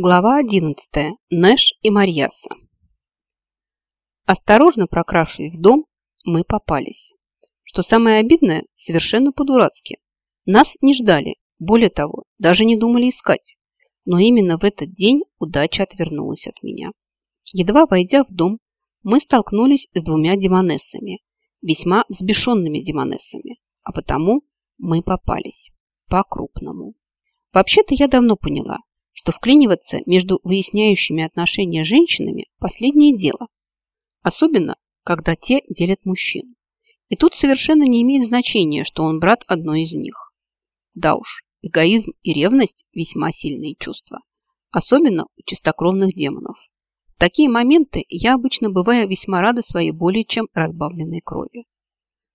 Глава 11. Нэш и Марьяса. Осторожно прокравшись в дом, мы попались. Что самое обидное, совершенно по-дурацки. Нас не ждали, более того, даже не думали искать. Но именно в этот день удача отвернулась от меня. Едва войдя в дом, мы столкнулись с двумя демонессами, весьма взбешенными демонессами, а потому мы попались по-крупному. Вообще-то я давно поняла, что вклиниваться между выясняющими отношения женщинами – последнее дело. Особенно, когда те делят мужчин. И тут совершенно не имеет значения, что он брат одной из них. Да уж, эгоизм и ревность – весьма сильные чувства. Особенно у чистокровных демонов. В такие моменты я обычно бываю весьма рада своей более чем разбавленной крови.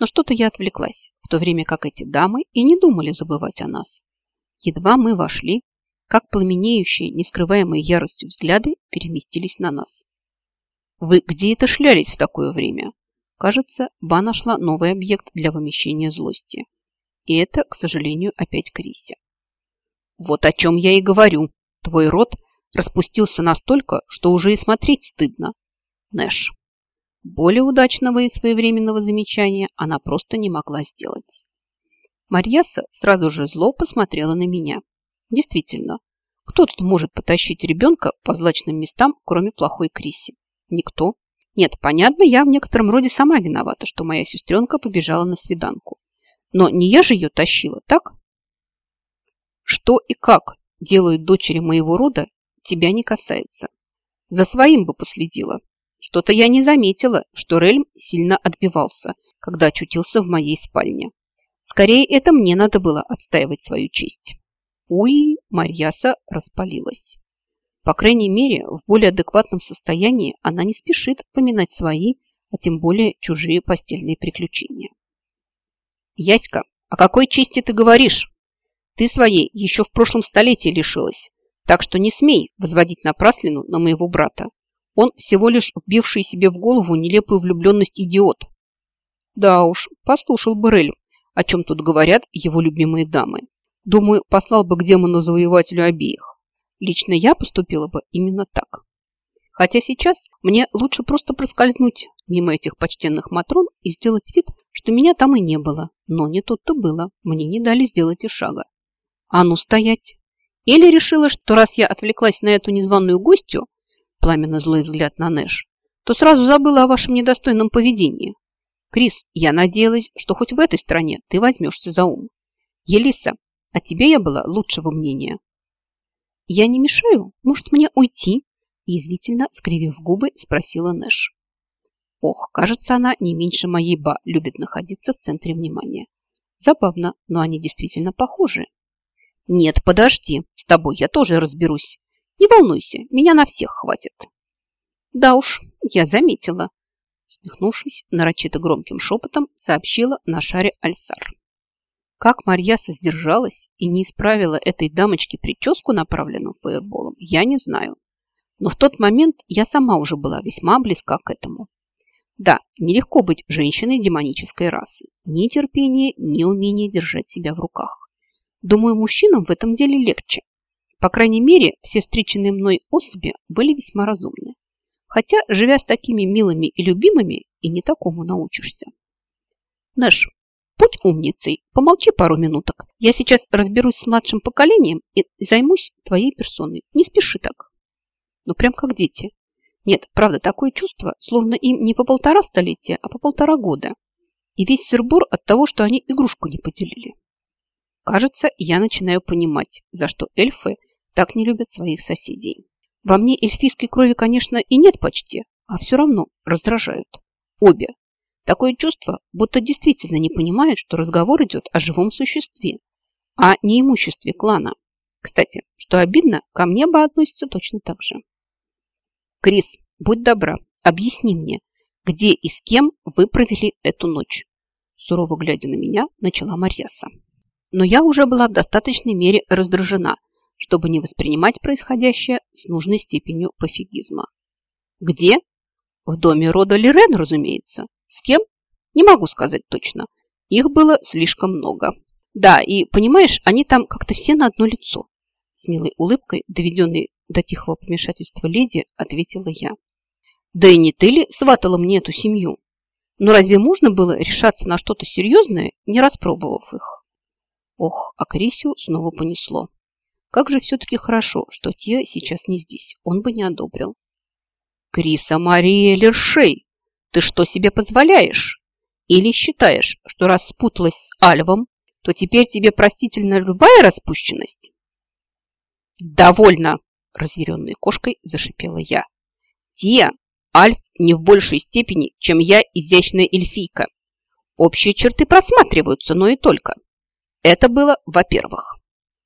Но что-то я отвлеклась, в то время как эти дамы и не думали забывать о нас. Едва мы вошли, как пламенеющие, нескрываемые яростью взгляды переместились на нас. «Вы где это шлялись в такое время?» Кажется, Ба нашла новый объект для вымещения злости. И это, к сожалению, опять Криси. «Вот о чем я и говорю. Твой рот распустился настолько, что уже и смотреть стыдно. Нэш». Более удачного и своевременного замечания она просто не могла сделать. Марьяса сразу же зло посмотрела на меня. Действительно, кто тут может потащить ребенка по злачным местам, кроме плохой Криси? Никто. Нет, понятно, я в некотором роде сама виновата, что моя сестренка побежала на свиданку. Но не я же ее тащила, так? Что и как делают дочери моего рода, тебя не касается. За своим бы последила. Что-то я не заметила, что Рельм сильно отбивался, когда очутился в моей спальне. Скорее, это мне надо было отстаивать свою честь. Уи, Марьяса распалилась. По крайней мере, в более адекватном состоянии она не спешит поминать свои, а тем более чужие постельные приключения. Яська, о какой чести ты говоришь? Ты своей еще в прошлом столетии лишилась, так что не смей возводить напраслину на моего брата. Он всего лишь вбивший себе в голову нелепую влюбленность идиот. Да уж, послушал бы о чем тут говорят его любимые дамы. Думаю, послал бы к демону-завоевателю обеих. Лично я поступила бы именно так. Хотя сейчас мне лучше просто проскользнуть мимо этих почтенных матрон и сделать вид, что меня там и не было. Но не тут-то было. Мне не дали сделать и шага. А ну стоять! Или решила, что раз я отвлеклась на эту незваную гостью, пламенно злой взгляд на Нэш, то сразу забыла о вашем недостойном поведении. Крис, я надеялась, что хоть в этой стране ты возьмешься за ум. Елиса, о тебе я была лучшего мнения. Я не мешаю? Может, мне уйти? Язвительно, скривив губы, спросила Нэш. Ох, кажется, она не меньше моей ба любит находиться в центре внимания. Забавно, но они действительно похожи. Нет, подожди, с тобой я тоже разберусь. Не волнуйся, меня на всех хватит. Да уж, я заметила. Смехнувшись нарочито громким шепотом, сообщила на шаре Альсар. Как Марьяса сдержалась и не исправила этой дамочке прическу, направленную фаерболом, я не знаю. Но в тот момент я сама уже была весьма близка к этому. Да, нелегко быть женщиной демонической расы. Ни терпения, ни умения держать себя в руках. Думаю, мужчинам в этом деле легче. По крайней мере, все встреченные мной особи были весьма разумны. Хотя, живя с такими милыми и любимыми, и не такому научишься. Нэш, Будь умницей, помолчи пару минуток. Я сейчас разберусь с младшим поколением и займусь твоей персоной. Не спеши так. Ну, прям как дети. Нет, правда, такое чувство, словно им не по полтора столетия, а по полтора года. И весь сырбор от того, что они игрушку не поделили. Кажется, я начинаю понимать, за что эльфы так не любят своих соседей. Во мне эльфийской крови, конечно, и нет почти, а все равно раздражают. Обе. Такое чувство, будто действительно не понимает, что разговор идет о живом существе, а не имуществе клана. Кстати, что обидно, ко мне бы относится точно так же. Крис, будь добра, объясни мне, где и с кем вы провели эту ночь? Сурово глядя на меня, начала Марьяса. Но я уже была в достаточной мере раздражена, чтобы не воспринимать происходящее с нужной степенью пофигизма. Где? В доме рода Лирен, разумеется. С кем? Не могу сказать точно. Их было слишком много. Да, и, понимаешь, они там как-то все на одно лицо. С милой улыбкой, доведенной до тихого помешательства леди, ответила я. Да и не ты ли сватала мне эту семью? Но разве можно было решаться на что-то серьезное, не распробовав их? Ох, а Крисию снова понесло. Как же все-таки хорошо, что Тия сейчас не здесь. Он бы не одобрил. Криса Мария Лершей, ты что себе позволяешь? Или считаешь, что раз спуталась с Альвом, то теперь тебе простительна любая распущенность? Довольно, разъяренной кошкой зашипела я. Тия, Альф не в большей степени, чем я, изящная эльфийка. Общие черты просматриваются, но и только. Это было во-первых.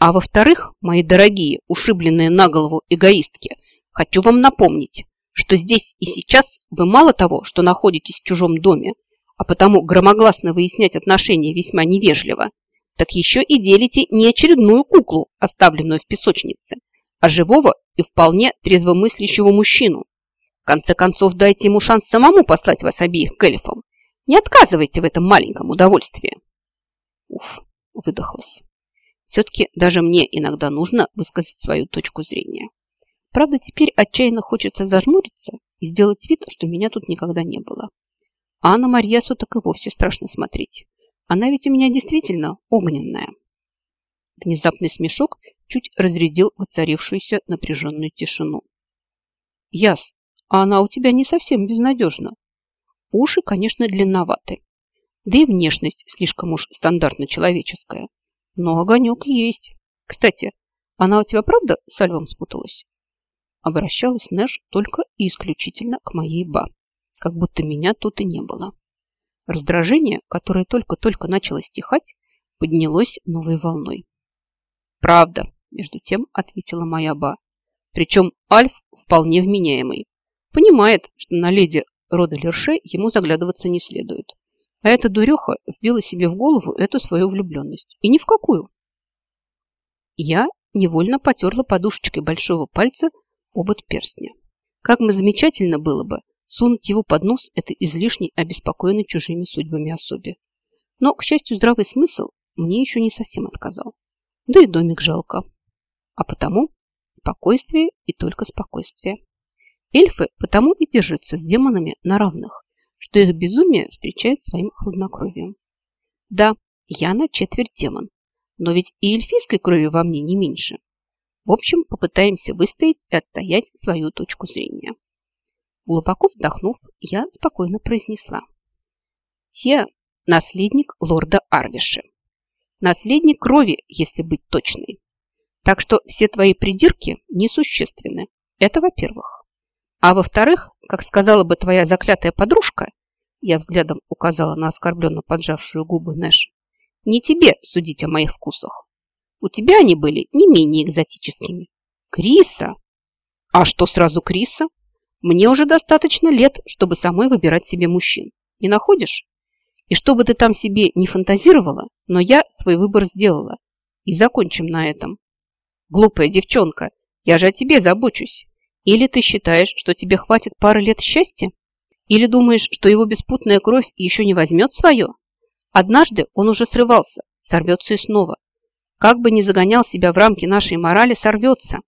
А во-вторых, мои дорогие, ушибленные на голову эгоистки, хочу вам напомнить, что здесь и сейчас вы мало того, что находитесь в чужом доме, а потому громогласно выяснять отношения весьма невежливо, так еще и делите не очередную куклу, оставленную в песочнице, а живого и вполне трезвомыслящего мужчину. В конце концов, дайте ему шанс самому послать вас обеих к эльфам. Не отказывайте в этом маленьком удовольствии. Уф, выдохлась. Все-таки даже мне иногда нужно высказать свою точку зрения. Правда, теперь отчаянно хочется зажмуриться и сделать вид, что меня тут никогда не было. А на Марьясу так и вовсе страшно смотреть. Она ведь у меня действительно огненная. Внезапный смешок чуть разрядил воцарившуюся напряженную тишину. Яс, а она у тебя не совсем безнадежна. Уши, конечно, длинноваты. Да и внешность слишком уж стандартно человеческая. Но огонек есть. Кстати, она у тебя правда с Альвом спуталась? Обращалась Нэш только и исключительно к моей ба, как будто меня тут и не было. Раздражение, которое только-только начало стихать, поднялось новой волной. «Правда», – между тем ответила моя ба. Причем Альф вполне вменяемый. Понимает, что на леди рода Лерше ему заглядываться не следует. А эта дуреха вбила себе в голову эту свою влюбленность. И ни в какую. Я невольно потерла подушечкой большого пальца обод перстня. Как бы замечательно было бы сунуть его под нос этой излишней обеспокоенной чужими судьбами особе. Но, к счастью, здравый смысл мне еще не совсем отказал. Да и домик жалко. А потому спокойствие и только спокойствие. Эльфы потому и держатся с демонами на равных, что их безумие встречает своим хладнокровием. Да, я на четверть демон, но ведь и эльфийской крови во мне не меньше. В общем, попытаемся выстоять и отстоять свою точку зрения. Глубоко вздохнув, я спокойно произнесла. Я наследник лорда Арвиши. Наследник крови, если быть точной. Так что все твои придирки несущественны. Это во-первых. А во-вторых, как сказала бы твоя заклятая подружка, я взглядом указала на оскорбленно поджавшую губы Нэш, не тебе судить о моих вкусах. У тебя они были не менее экзотическими. Криса? А что сразу Криса? Мне уже достаточно лет, чтобы самой выбирать себе мужчин. Не находишь? И что бы ты там себе не фантазировала, но я свой выбор сделала. И закончим на этом. Глупая девчонка, я же о тебе забочусь. Или ты считаешь, что тебе хватит пары лет счастья? Или думаешь, что его беспутная кровь еще не возьмет свое? Однажды он уже срывался, сорвется и снова. Как бы ни загонял себя в рамки нашей морали, сорвется.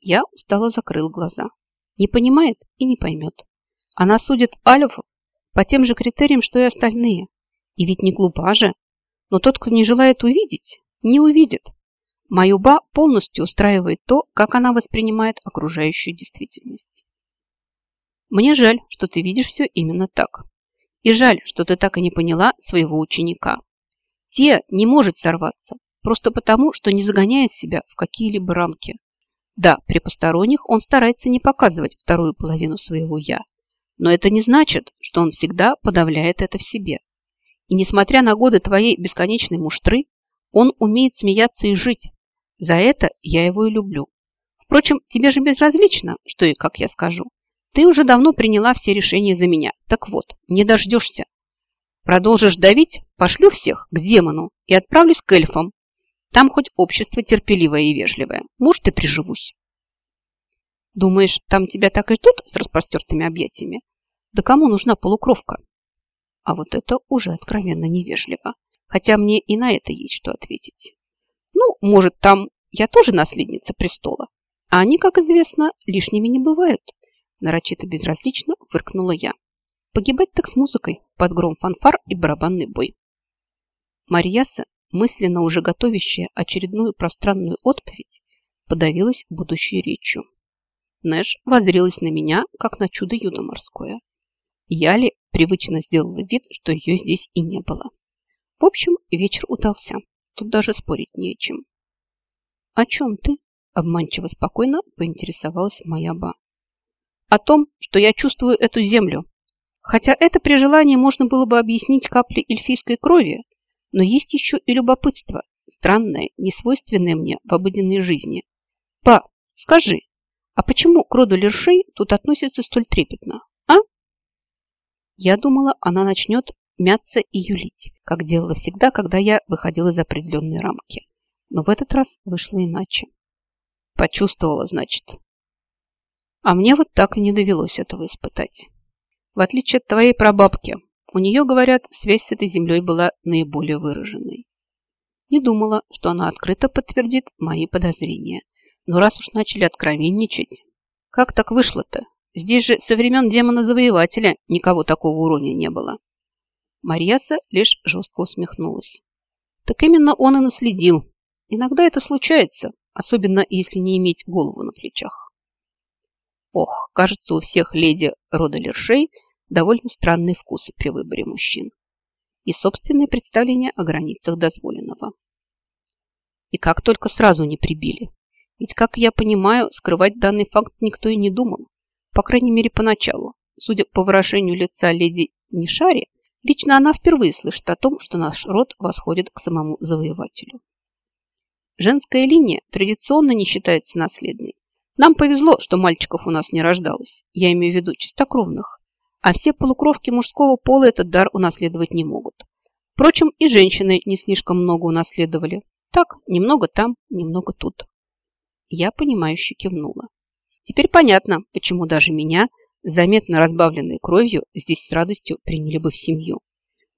Я устало закрыл глаза. Не понимает и не поймет. Она судит Альфов по тем же критериям, что и остальные. И ведь не глупа же. Но тот, кто не желает увидеть, не увидит. Мою ба полностью устраивает то, как она воспринимает окружающую действительность. Мне жаль, что ты видишь все именно так. И жаль, что ты так и не поняла своего ученика. Тия не может сорваться, просто потому, что не загоняет себя в какие-либо рамки. Да, при посторонних он старается не показывать вторую половину своего «я», но это не значит, что он всегда подавляет это в себе. И несмотря на годы твоей бесконечной муштры, он умеет смеяться и жить. За это я его и люблю. Впрочем, тебе же безразлично, что и как я скажу. Ты уже давно приняла все решения за меня. Так вот, не дождешься. Продолжишь давить, пошлю всех к демону и отправлюсь к эльфам. Там хоть общество терпеливое и вежливое. Может, и приживусь. Думаешь, там тебя так и ждут с распростертыми объятиями? Да кому нужна полукровка? А вот это уже откровенно невежливо. Хотя мне и на это есть что ответить. Ну, может, там я тоже наследница престола. А они, как известно, лишними не бывают. Нарочито безразлично фыркнула я. Погибать так с музыкой, под гром фанфар и барабанный бой. Марьяса, мысленно уже готовящая очередную пространную отповедь, подавилась будущей речью. Нэш воззрелась на меня, как на чудо-юдо морское. Я привычно сделала вид, что ее здесь и не было. В общем, вечер удался. Тут даже спорить не о чем. «О чем ты?» – обманчиво спокойно поинтересовалась моя ба. «О том, что я чувствую эту землю. Хотя это при желании можно было бы объяснить каплей эльфийской крови, но есть еще и любопытство, странное, несвойственное мне в обыденной жизни. Ба, скажи, а почему к роду Лершей тут относятся столь трепетно, а? Я думала, она начнет мяться и юлить, как делала всегда, когда я выходила из определенной рамки. Но в этот раз вышло иначе. Почувствовала, значит. А мне вот так и не довелось этого испытать. В отличие от твоей прабабки, у нее, говорят, связь с этой землей была наиболее выраженной. Не думала, что она открыто подтвердит мои подозрения. Но раз уж начали откровенничать... Как так вышло-то? Здесь же со времен демона-завоевателя никого такого урония не было. Марьяса лишь жестко усмехнулась. Так именно он и наследил. Иногда это случается, особенно если не иметь голову на плечах. Ох, кажется, у всех леди рода Лершей довольно странные вкусы при выборе мужчин и собственные представления о границах дозволенного. И как только сразу не прибили. Ведь, как я понимаю, скрывать данный факт никто и не думал. По крайней мере, поначалу. Судя по выражению лица леди Нишари, лично она впервые слышит о том, что наш род восходит к самому завоевателю. Женская линия традиционно не считается наследной. Нам повезло, что мальчиков у нас не рождалось. Я имею в виду чистокровных. А все полукровки мужского пола этот дар унаследовать не могут. Впрочем, и женщины не слишком много унаследовали. Так, немного там, немного тут. Я понимающе кивнула. Теперь понятно, почему даже меня, заметно разбавленной кровью, здесь с радостью приняли бы в семью.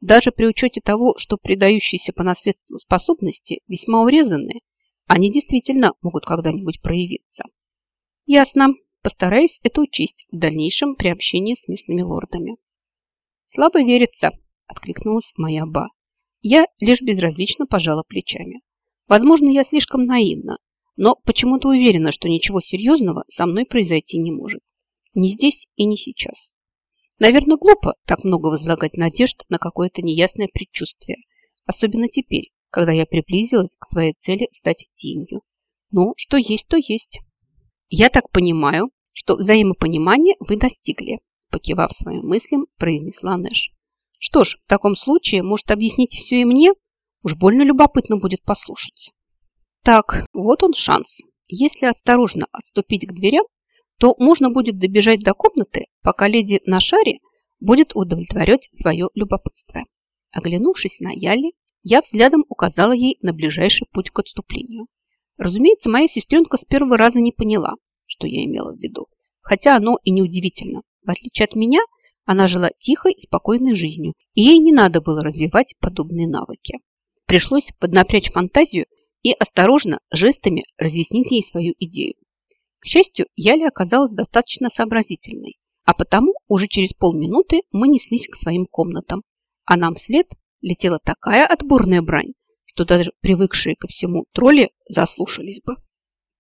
Даже при учете того, что придающиеся по наследству способности весьма урезанные, они действительно могут когда-нибудь проявиться. Ясно. Постараюсь это учесть в дальнейшем при общении с местными лордами. Слабо верится, откликнулась моя ба. Я лишь безразлично пожала плечами. Возможно, я слишком наивна, но почему-то уверена, что ничего серьезного со мной произойти не может. Ни здесь и не сейчас. Наверное, глупо так много возлагать надежд на какое-то неясное предчувствие, особенно теперь, когда я приблизилась к своей цели стать тенью. Но что есть, то есть. Я так понимаю, что взаимопонимание вы достигли, покивав своим мыслям, произнесла Нэш. Что ж, в таком случае, может, объяснить все и мне? Уж больно любопытно будет послушать. Так, вот он шанс. Если осторожно отступить к дверям, то можно будет добежать до комнаты, пока леди на шаре будет удовлетворять свое любопытство. Оглянувшись на Яли, я взглядом указала ей на ближайший путь к отступлению. Разумеется, моя сестренка с первого раза не поняла, что я имела в виду. Хотя оно и неудивительно. В отличие от меня, она жила тихой и спокойной жизнью, и ей не надо было развивать подобные навыки. Пришлось поднапрячь фантазию и осторожно жестами разъяснить ей свою идею. К счастью, Яля оказалась достаточно сообразительной, а потому уже через полминуты мы неслись к своим комнатам, а нам вслед летела такая отборная брань, что даже привыкшие ко всему тролли заслушались бы.